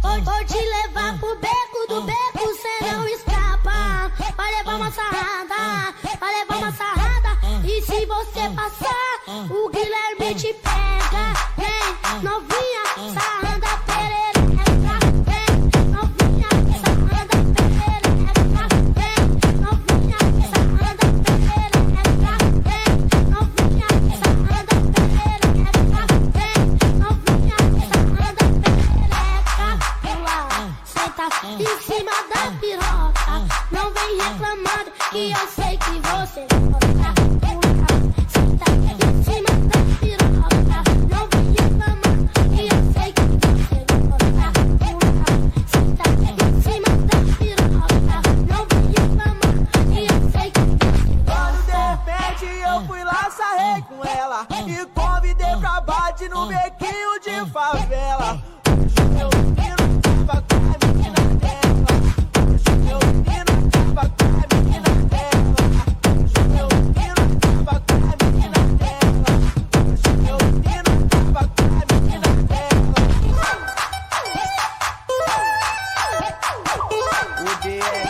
Vou, vou te levar pro beco do beco, cê não escapa. Vai levar uma sarrada, vai levar uma sarrada. E se você passar, o Guilherme te pega. Em cima da piroca. Não vem reclamando que eu sei que você gosta. Eu fui lá, sarrei com ela E convidei pra bate no bequinho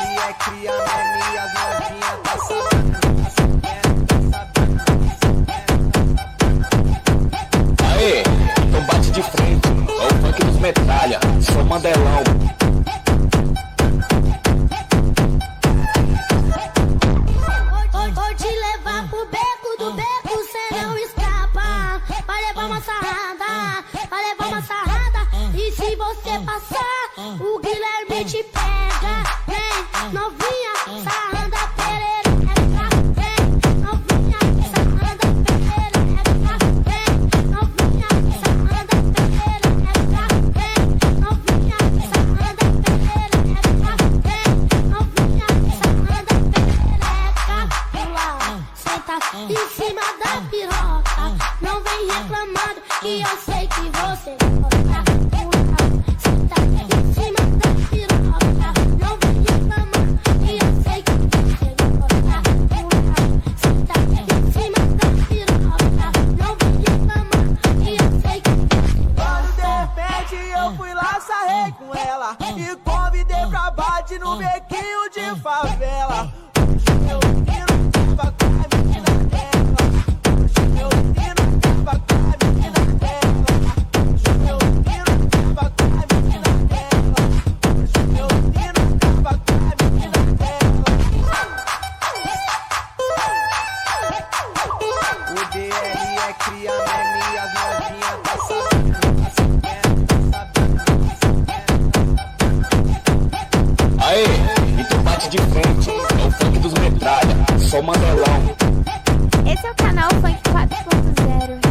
É cria, meme, as novinhas tá sabendo. Aê, então bate de frente. É o funk dos metralha. Sou Mandelão. Vou, vou te levar pro beco do beco, cê não escapa. Vai levar uma sarrada, vai levar uma sarrada. E se você passar, o Guilherme te pega. Em cima da piroca. Não vem reclamando que eu sei que você gosta. No bequinho de Aê, então bate de frente. É o funk dos metralha. Sou Mandelão. Esse é o canal Funk 4.0.